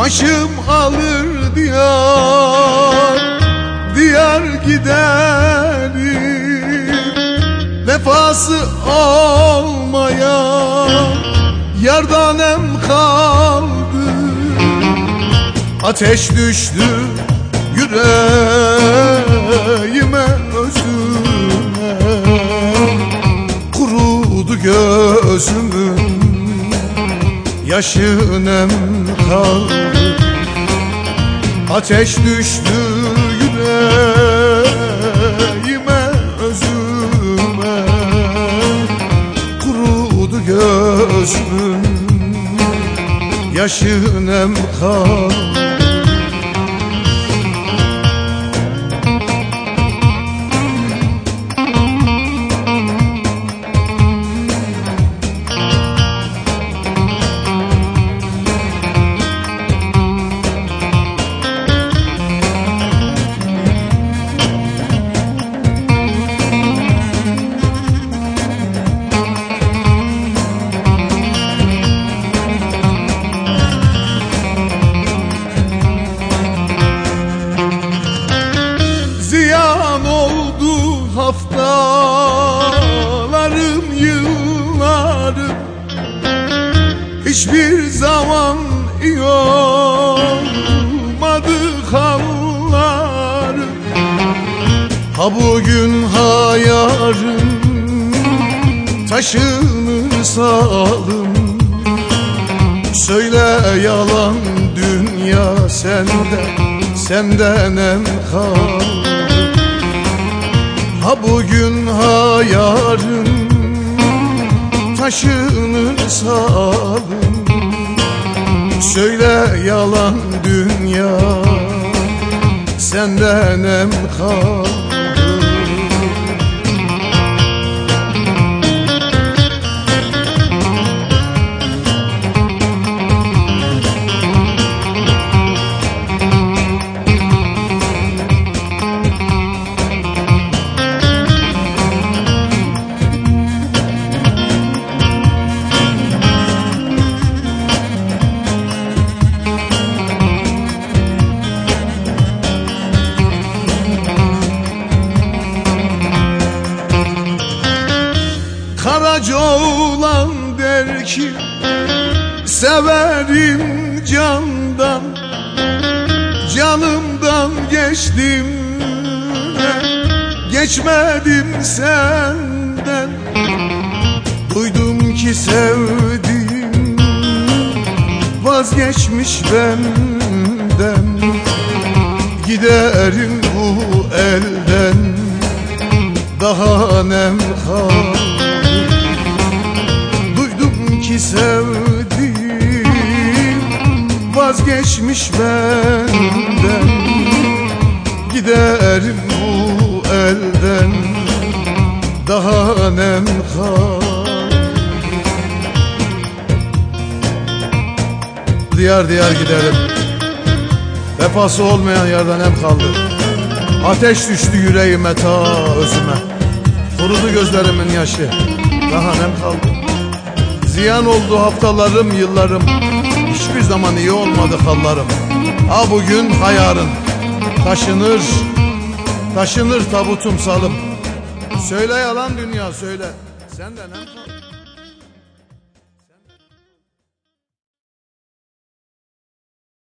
Başım alır diyar Diyar giderim Vefası olmayan Yardan em kaldı. Ateş düştü yüreğime özüme. Kurudu gözümün yaşın em kaldı. Ateş düştü yüreğime özüme. Kurudu gözümün yaşın em kaldı Hiçbir zaman iyi olmadı hallarım Ha bugün ha yarın taşınır salım. Söyle yalan dünya sende Senden em kaldı Ha bugün ha yarın Taşınır salım Söyle yalan dünya Senden em kaldı Karaca oğlan der ki Severim candan Canımdan geçtim Geçmedim senden. Duydum ki sevdim Vazgeçmiş benden. Giderim bu elden Daha nem kaldı Vazgeçmiş benden. Giderim bu elden Daha nem kaldı Diyar diyar giderim. Vefası olmayan yerden hem kaldı. Ateş düştü yüreğime ta özüme. Kurudu gözlerimin yaşı Daha nem kaldı. Ziyan oldu haftalarım yıllarım Hiçbir zaman iyi olmadı hallarım. Ha bugün ha yarın. Taşınır Taşınır tabutum salım. Söyle yalan dünya söyle. Senden hem